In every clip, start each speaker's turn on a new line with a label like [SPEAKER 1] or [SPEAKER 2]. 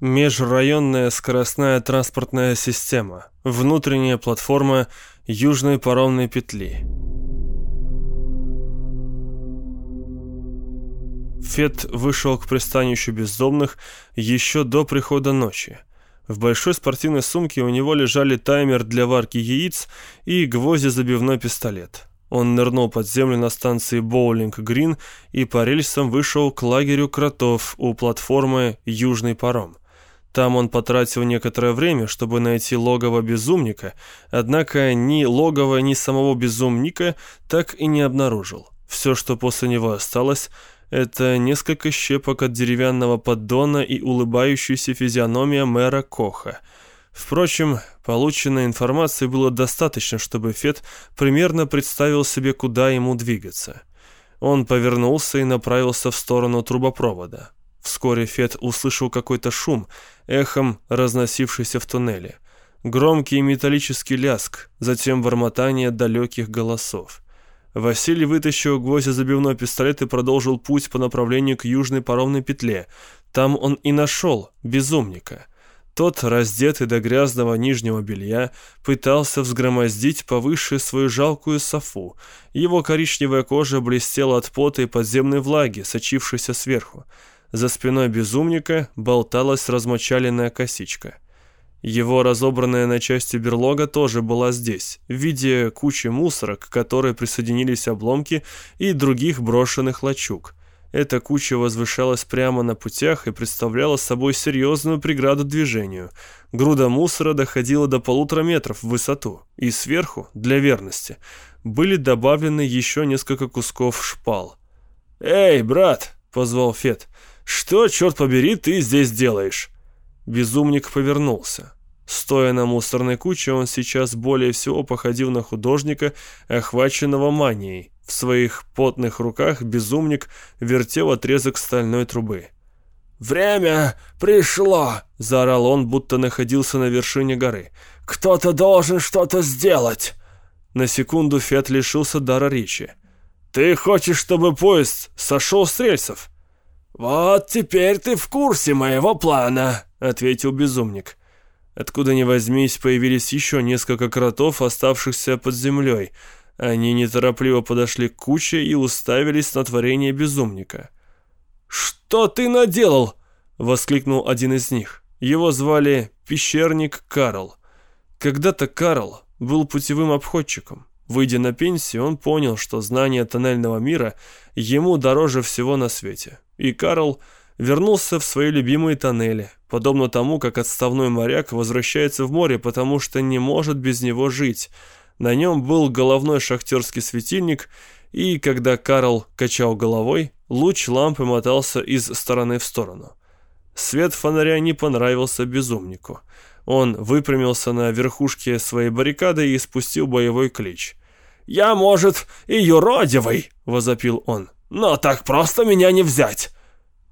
[SPEAKER 1] Межрайонная скоростная транспортная система. Внутренняя платформа Южной паромной петли. Фет вышел к пристанищу бездомных еще до прихода ночи. В большой спортивной сумке у него лежали таймер для варки яиц и гвозди-забивной пистолет. Он нырнул под землю на станции Боулинг-Грин и по рельсам вышел к лагерю кротов у платформы «Южный паром». Там он потратил некоторое время, чтобы найти логово безумника, однако ни логово, ни самого безумника так и не обнаружил. Все, что после него осталось, это несколько щепок от деревянного поддона и улыбающаяся физиономия мэра Коха. Впрочем, полученной информации было достаточно, чтобы Фет примерно представил себе, куда ему двигаться. Он повернулся и направился в сторону трубопровода. Вскоре Фет услышал какой-то шум, эхом разносившийся в туннеле. Громкий металлический ляск, затем бормотание далеких голосов. Василий вытащил гвоздезабивной пистолет и продолжил путь по направлению к южной паромной петле. Там он и нашел безумника. Тот, раздетый до грязного нижнего белья, пытался взгромоздить повыше свою жалкую софу. Его коричневая кожа блестела от пота и подземной влаги, сочившейся сверху. За спиной безумника болталась размочаленная косичка. Его разобранная на части берлога тоже была здесь, в виде кучи мусора, к которой присоединились обломки и других брошенных лачуг. Эта куча возвышалась прямо на путях и представляла собой серьезную преграду движению. Груда мусора доходила до полутора метров в высоту, и сверху, для верности, были добавлены еще несколько кусков шпал. «Эй, брат!» — позвал Фет. «Что, черт побери, ты здесь делаешь?» Безумник повернулся. Стоя на мусорной куче, он сейчас более всего походил на художника, охваченного манией. В своих потных руках безумник вертел отрезок стальной трубы. «Время пришло!» — заорал он, будто находился на вершине горы. «Кто-то должен что-то сделать!» На секунду Фет лишился дара речи. «Ты хочешь, чтобы поезд сошел с рельсов?» «Вот теперь ты в курсе моего плана», — ответил безумник. Откуда ни возьмись, появились еще несколько кротов, оставшихся под землей. Они неторопливо подошли к куче и уставились на творение безумника. «Что ты наделал?» — воскликнул один из них. Его звали Пещерник Карл. Когда-то Карл был путевым обходчиком. Выйдя на пенсию, он понял, что знание тоннельного мира ему дороже всего на свете. И Карл вернулся в свои любимые тоннели, подобно тому, как отставной моряк возвращается в море, потому что не может без него жить. На нем был головной шахтерский светильник, и когда Карл качал головой, луч лампы мотался из стороны в сторону. Свет фонаря не понравился безумнику. Он выпрямился на верхушке своей баррикады и спустил боевой клич. «Я, может, и юродивый!» — возопил он. «Но так просто меня не взять!»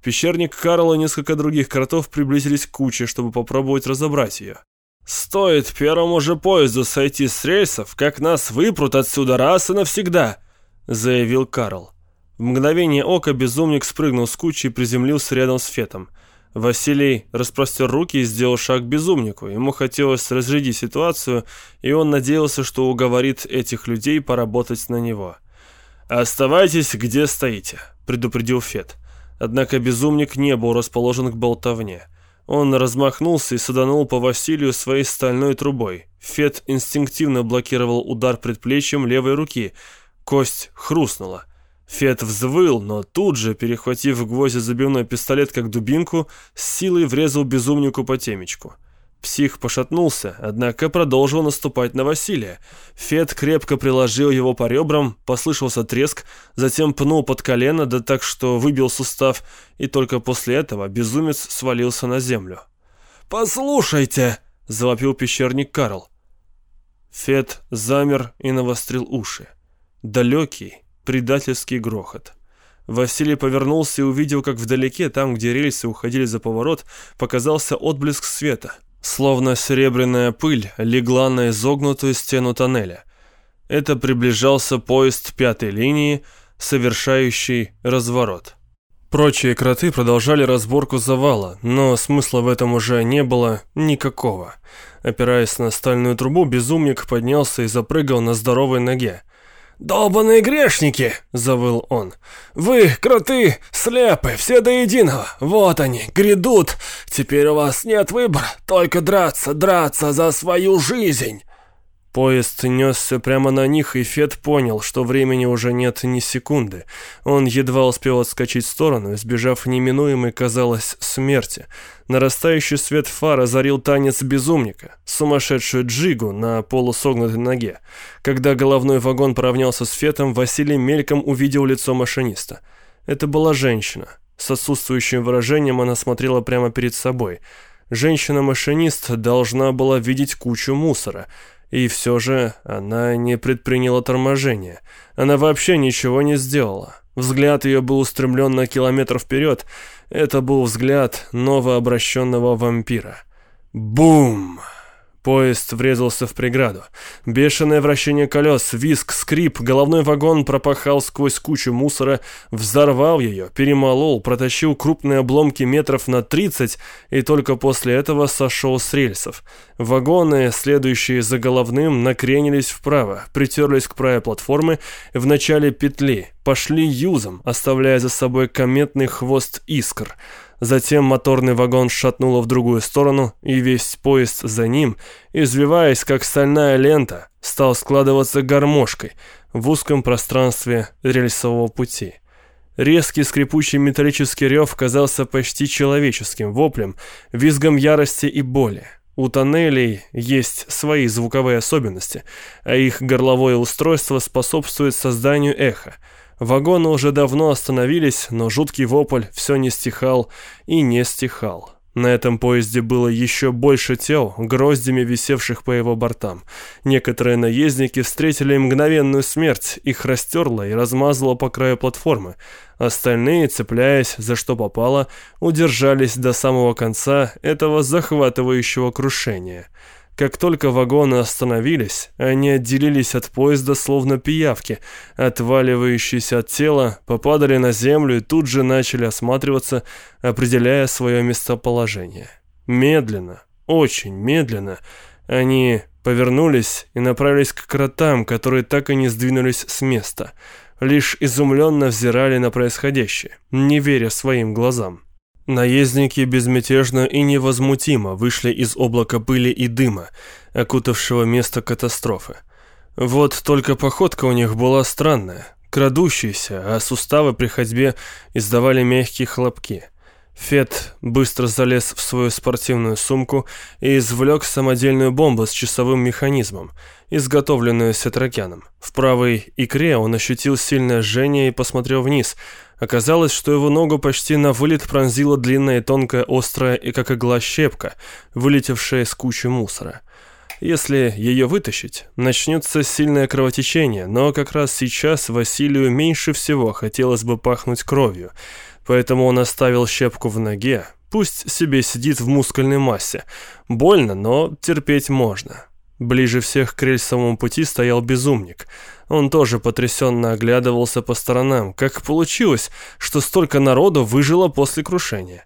[SPEAKER 1] Пещерник Карл и несколько других кротов приблизились к куче, чтобы попробовать разобрать ее. «Стоит первому же поезду сойти с рельсов, как нас выпрут отсюда раз и навсегда», — заявил Карл. В мгновение ока безумник спрыгнул с кучи и приземлился рядом с Фетом. Василий распростер руки и сделал шаг к безумнику. Ему хотелось разрядить ситуацию, и он надеялся, что уговорит этих людей поработать на него. «Оставайтесь, где стоите», — предупредил Фет. Однако безумник не был расположен к болтовне. Он размахнулся и саданул по Василию своей стальной трубой. Фет инстинктивно блокировал удар предплечьем левой руки. Кость хрустнула. Фет взвыл, но тут же, перехватив гвозди забивной пистолет как дубинку, с силой врезал безумнику по темечку. Псих пошатнулся, однако продолжил наступать на Василия. Фет крепко приложил его по ребрам, послышался треск, затем пнул под колено, да так что выбил сустав, и только после этого безумец свалился на землю. «Послушайте!» — завопил пещерник Карл. Фет замер и навострил уши. Далекий, предательский грохот. Василий повернулся и увидел, как вдалеке, там, где рельсы уходили за поворот, показался отблеск света — Словно серебряная пыль легла на изогнутую стену тоннеля. Это приближался поезд пятой линии, совершающий разворот. Прочие кроты продолжали разборку завала, но смысла в этом уже не было никакого. Опираясь на стальную трубу, безумник поднялся и запрыгал на здоровой ноге. «Долбаные грешники!» — завыл он. «Вы, кроты, слепы, все до единого. Вот они, грядут. Теперь у вас нет выбора, только драться, драться за свою жизнь!» Поезд несся прямо на них, и Фет понял, что времени уже нет ни секунды. Он едва успел отскочить в сторону, избежав неминуемой, казалось, смерти. Нарастающий свет фар озарил танец безумника, сумасшедшую джигу на полусогнутой ноге. Когда головной вагон поравнялся с Фетом, Василий мельком увидел лицо машиниста. Это была женщина. С отсутствующим выражением она смотрела прямо перед собой. Женщина-машинист должна была видеть кучу мусора — и все же она не предприняла торможения. Она вообще ничего не сделала. Взгляд ее был устремлен на километр вперед. Это был взгляд новообращенного вампира. Бум! Поезд врезался в преграду. Бешеное вращение колес, виск, скрип, головной вагон пропахал сквозь кучу мусора, взорвал ее, перемолол, протащил крупные обломки метров на 30 и только после этого сошел с рельсов. Вагоны, следующие за головным, накренились вправо, притерлись к правой платформы в начале петли, пошли юзом, оставляя за собой кометный хвост искр — Затем моторный вагон шатнуло в другую сторону, и весь поезд за ним, извиваясь как стальная лента, стал складываться гармошкой в узком пространстве рельсового пути. Резкий скрипучий металлический рев казался почти человеческим воплем, визгом ярости и боли. У тоннелей есть свои звуковые особенности, а их горловое устройство способствует созданию эха – Вагоны уже давно остановились, но жуткий вопль все не стихал и не стихал. На этом поезде было еще больше тел, гроздями висевших по его бортам. Некоторые наездники встретили мгновенную смерть, их растерло и размазало по краю платформы. Остальные, цепляясь за что попало, удержались до самого конца этого захватывающего крушения – как только вагоны остановились, они отделились от поезда словно пиявки, отваливающиеся от тела, попадали на землю и тут же начали осматриваться, определяя свое местоположение. Медленно, очень медленно, они повернулись и направились к кротам, которые так и не сдвинулись с места, лишь изумленно взирали на происходящее, не веря своим глазам. Наездники безмятежно и невозмутимо вышли из облака пыли и дыма, окутавшего место катастрофы. Вот только походка у них была странная, крадущаяся, а суставы при ходьбе издавали мягкие хлопки. Фет быстро залез в свою спортивную сумку и извлек самодельную бомбу с часовым механизмом, изготовленную Сетракяном. В правой икре он ощутил сильное жжение и посмотрел вниз – Оказалось, что его ногу почти на вылет пронзила длинная тонкая острая и как игла щепка, вылетевшая из кучи мусора. Если ее вытащить, начнется сильное кровотечение, но как раз сейчас Василию меньше всего хотелось бы пахнуть кровью, поэтому он оставил щепку в ноге, пусть себе сидит в мускульной массе. Больно, но терпеть можно. Ближе всех к рельсовому пути стоял безумник – он тоже потрясенно оглядывался по сторонам. Как получилось, что столько народу выжило после крушения?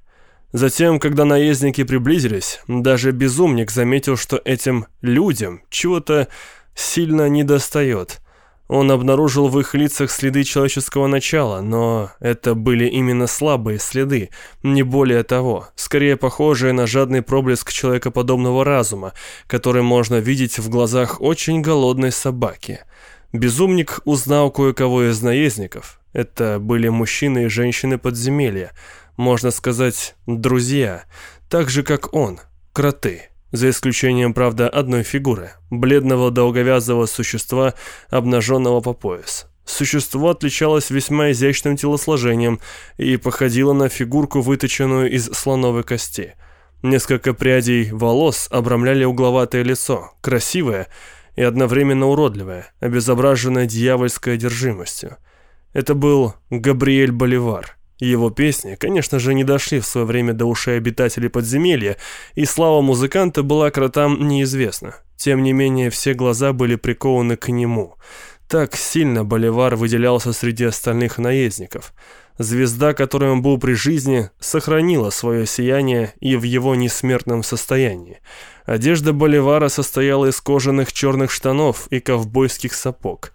[SPEAKER 1] Затем, когда наездники приблизились, даже безумник заметил, что этим людям чего-то сильно недостает. Он обнаружил в их лицах следы человеческого начала, но это были именно слабые следы, не более того, скорее похожие на жадный проблеск человекоподобного разума, который можно видеть в глазах очень голодной собаки – Безумник узнал кое-кого из наездников. Это были мужчины и женщины подземелья, можно сказать, друзья, так же, как он, кроты. За исключением, правда, одной фигуры, бледного долговязого существа, обнаженного по пояс. Существо отличалось весьма изящным телосложением и походило на фигурку, выточенную из слоновой кости. Несколько прядей волос обрамляли угловатое лицо, красивое, и одновременно уродливая, обезображенная дьявольской одержимостью. Это был Габриэль Боливар. Его песни, конечно же, не дошли в свое время до ушей обитателей подземелья, и слава музыканта была кротам неизвестна. Тем не менее, все глаза были прикованы к нему. Так сильно Боливар выделялся среди остальных наездников. Звезда, которой он был при жизни, сохранила свое сияние и в его несмертном состоянии. Одежда Боливара состояла из кожаных черных штанов и ковбойских сапог.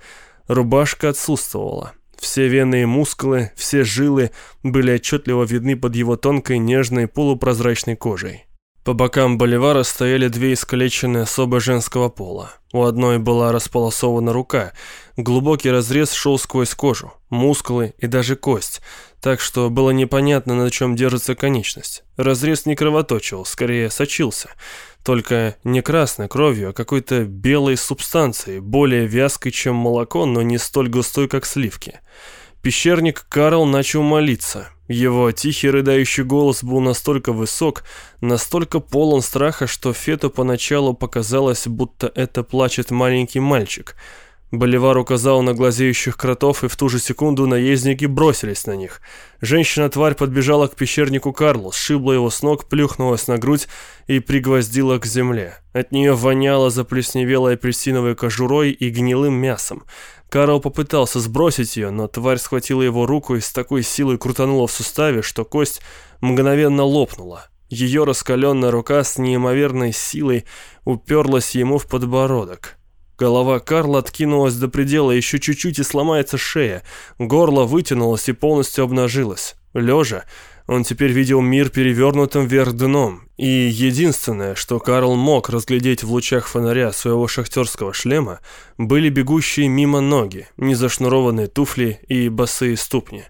[SPEAKER 1] Рубашка отсутствовала. Все вены и мускулы, все жилы были отчетливо видны под его тонкой, нежной, полупрозрачной кожей. По бокам боливара стояли две искалеченные особы женского пола. У одной была располосована рука, глубокий разрез шел сквозь кожу, мускулы и даже кость, так что было непонятно, на чем держится конечность. Разрез не кровоточил, скорее сочился, только не красной кровью, а какой-то белой субстанцией, более вязкой, чем молоко, но не столь густой, как сливки. Пещерник Карл начал молиться. Его тихий рыдающий голос был настолько высок, настолько полон страха, что Фету поначалу показалось, будто это плачет маленький мальчик. Боливар указал на глазеющих кротов, и в ту же секунду наездники бросились на них. Женщина-тварь подбежала к пещернику Карлу, сшибла его с ног, плюхнулась на грудь и пригвоздила к земле. От нее воняло заплесневелой апельсиновой кожурой и гнилым мясом. Карл попытался сбросить ее, но тварь схватила его руку и с такой силой крутанула в суставе, что кость мгновенно лопнула. Ее раскаленная рука с неимоверной силой уперлась ему в подбородок. Голова Карла откинулась до предела, еще чуть-чуть и сломается шея. Горло вытянулось и полностью обнажилось. Лежа, он теперь видел мир перевернутым вверх дном, и единственное, что Карл мог разглядеть в лучах фонаря своего шахтерского шлема, были бегущие мимо ноги, незашнурованные туфли и босые ступни.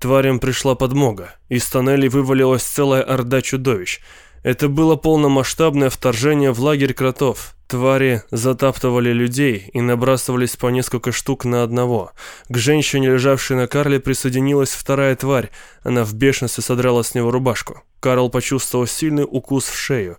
[SPEAKER 1] Тварям пришла подмога, из тоннелей вывалилась целая орда чудовищ. Это было полномасштабное вторжение в лагерь кротов, Твари затаптывали людей и набрасывались по несколько штук на одного. К женщине, лежавшей на Карле, присоединилась вторая тварь. Она в бешенстве содрала с него рубашку. Карл почувствовал сильный укус в шею.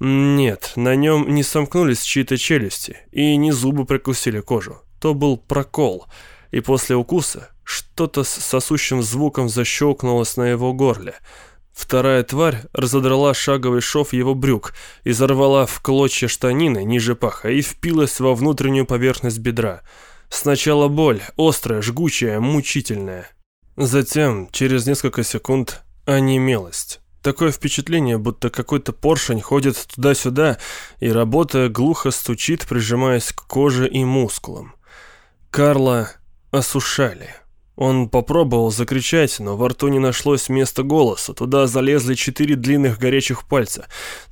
[SPEAKER 1] Нет, на нем не сомкнулись чьи-то челюсти, и не зубы прикусили кожу. То был прокол, и после укуса что-то с сосущим звуком защелкнулось на его горле – Вторая тварь разодрала шаговый шов его брюк, и изорвала в клочья штанины ниже паха и впилась во внутреннюю поверхность бедра. Сначала боль, острая, жгучая, мучительная. Затем, через несколько секунд, онемелость. Такое впечатление, будто какой-то поршень ходит туда-сюда и, работая, глухо стучит, прижимаясь к коже и мускулам. Карла осушали. Он попробовал закричать, но во рту не нашлось места голоса. Туда залезли четыре длинных горячих пальца.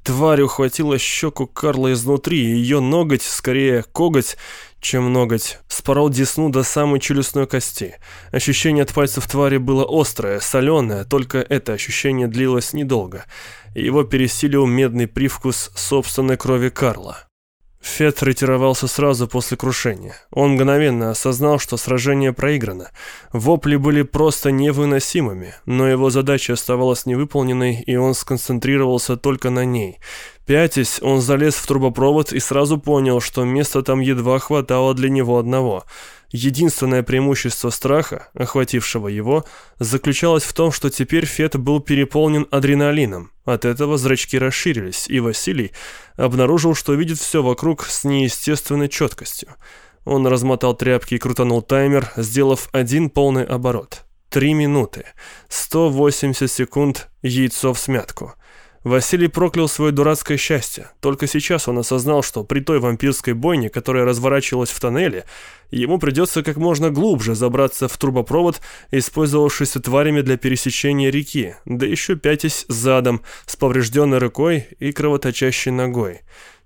[SPEAKER 1] Тварь ухватила щеку Карла изнутри, и ее ноготь, скорее коготь, чем ноготь, спорол десну до самой челюстной кости. Ощущение от пальцев твари было острое, соленое, только это ощущение длилось недолго. Его пересилил медный привкус собственной крови Карла. Фет ретировался сразу после крушения. Он мгновенно осознал, что сражение проиграно. Вопли были просто невыносимыми, но его задача оставалась невыполненной, и он сконцентрировался только на ней. Пятясь, он залез в трубопровод и сразу понял, что места там едва хватало для него одного – Единственное преимущество страха, охватившего его, заключалось в том, что теперь Фет был переполнен адреналином. От этого зрачки расширились, и Василий обнаружил, что видит все вокруг с неестественной четкостью. Он размотал тряпки и крутанул таймер, сделав один полный оборот. Три минуты. 180 секунд яйцо в смятку. Василий проклял свое дурацкое счастье. Только сейчас он осознал, что при той вампирской бойне, которая разворачивалась в тоннеле, ему придется как можно глубже забраться в трубопровод, использовавшийся тварями для пересечения реки, да еще пятясь задом, с поврежденной рукой и кровоточащей ногой.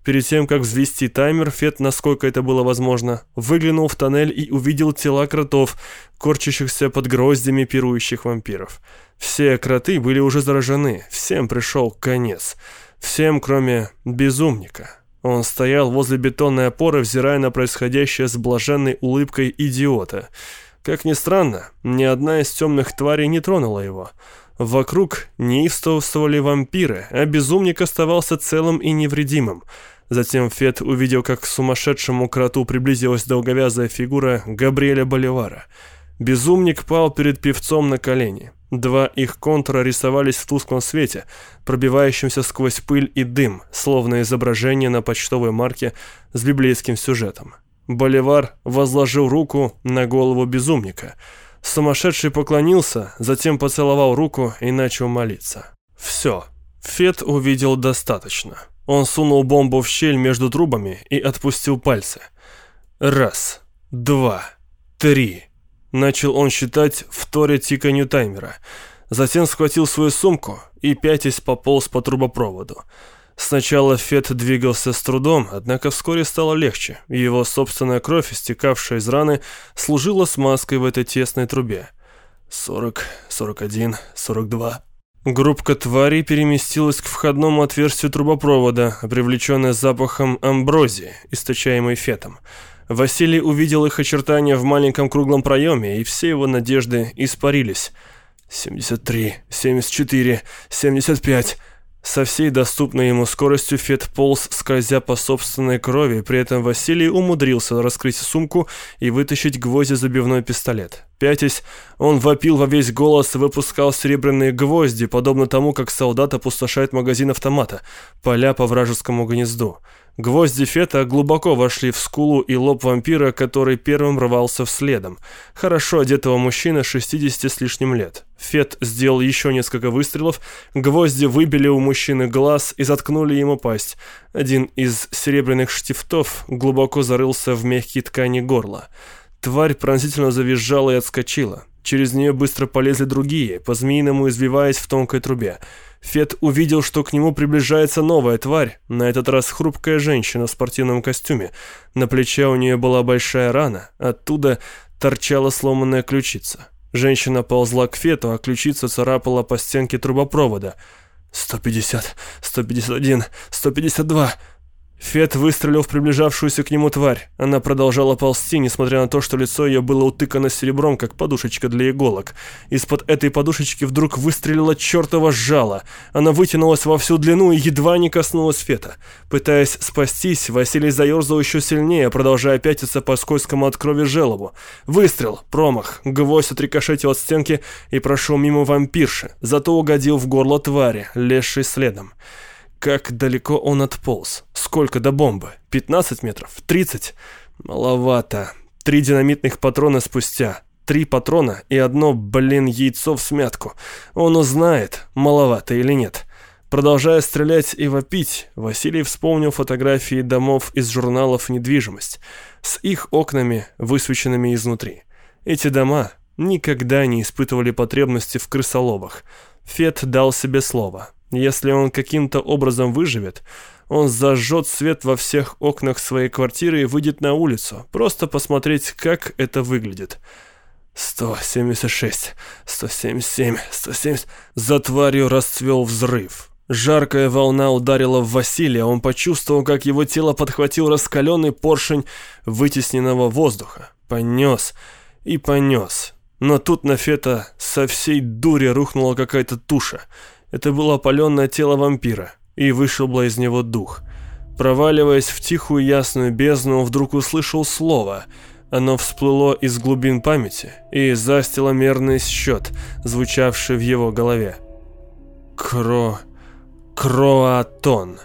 [SPEAKER 1] Перед тем, как взвести таймер, Фет, насколько это было возможно, выглянул в тоннель и увидел тела кротов, корчащихся под гроздями пирующих вампиров. Все кроты были уже заражены, всем пришел конец. Всем, кроме безумника. Он стоял возле бетонной опоры, взирая на происходящее с блаженной улыбкой идиота. Как ни странно, ни одна из темных тварей не тронула его. Вокруг неистовствовали вампиры, а безумник оставался целым и невредимым. Затем Фет увидел, как к сумасшедшему кроту приблизилась долговязая фигура Габриэля Боливара. Безумник пал перед певцом на колени. Два их контура рисовались в тусклом свете, пробивающемся сквозь пыль и дым, словно изображение на почтовой марке с библейским сюжетом. Боливар возложил руку на голову безумника. Сумасшедший поклонился, затем поцеловал руку и начал молиться. Все. Фет увидел достаточно. Он сунул бомбу в щель между трубами и отпустил пальцы. Раз, два, три. Начал он считать в торе тиканью таймера. Затем схватил свою сумку и пятясь пополз по трубопроводу. Сначала Фет двигался с трудом, однако вскоре стало легче. Его собственная кровь, истекавшая из раны, служила смазкой в этой тесной трубе. Сорок, сорок один, сорок два. Группка тварей переместилась к входному отверстию трубопровода, привлеченная запахом амброзии, источаемой фетом. Василий увидел их очертания в маленьком круглом проеме, и все его надежды испарились. 73, 74, 75... Со всей доступной ему скоростью Фет полз, скользя по собственной крови, при этом Василий умудрился раскрыть сумку и вытащить гвозди-забивной пистолет. Пятясь, он вопил во весь голос и выпускал серебряные гвозди, подобно тому, как солдат опустошает магазин автомата, поля по вражескому гнезду. Гвозди Фета глубоко вошли в скулу и лоб вампира, который первым рвался вследом. Хорошо одетого мужчины 60 с лишним лет. Фет сделал еще несколько выстрелов, гвозди выбили у мужчины глаз и заткнули ему пасть. Один из серебряных штифтов глубоко зарылся в мягкие ткани горла. Тварь пронзительно завизжала и отскочила. Через нее быстро полезли другие, по-змеиному извиваясь в тонкой трубе. Фет увидел, что к нему приближается новая тварь, на этот раз хрупкая женщина в спортивном костюме. На плече у нее была большая рана, оттуда торчала сломанная ключица. Женщина ползла к Фету, а ключица царапала по стенке трубопровода. «150, 151, 152...» Фет выстрелил в приближавшуюся к нему тварь. Она продолжала ползти, несмотря на то, что лицо ее было утыкано серебром, как подушечка для иголок. Из-под этой подушечки вдруг выстрелила чертова жало. Она вытянулась во всю длину и едва не коснулась Фета. Пытаясь спастись, Василий заерзал еще сильнее, продолжая пятиться по скользкому от крови желобу. Выстрел, промах, гвоздь отрикошетил от стенки и прошел мимо вампирши, зато угодил в горло твари, лезшей следом. Как далеко он отполз? Сколько до бомбы? 15 метров? 30? Маловато. Три динамитных патрона спустя. Три патрона и одно, блин, яйцо в смятку. Он узнает, маловато или нет. Продолжая стрелять и вопить, Василий вспомнил фотографии домов из журналов «Недвижимость» с их окнами, высвеченными изнутри. Эти дома никогда не испытывали потребности в крысоловах. Фет дал себе слово. Если он каким-то образом выживет, он зажжет свет во всех окнах своей квартиры и выйдет на улицу, просто посмотреть, как это выглядит. 176, 177, 170... За тварью расцвел взрыв. Жаркая волна ударила в Василия, он почувствовал, как его тело подхватил раскаленный поршень вытесненного воздуха. Понес и понес. Но тут на Фета со всей дури рухнула какая-то туша. Это было опаленное тело вампира, и вышибло из него дух. Проваливаясь в тихую ясную бездну, вдруг услышал слово. Оно всплыло из глубин памяти и застило мерный счет, звучавший в его голове. «Кро... Кроатон».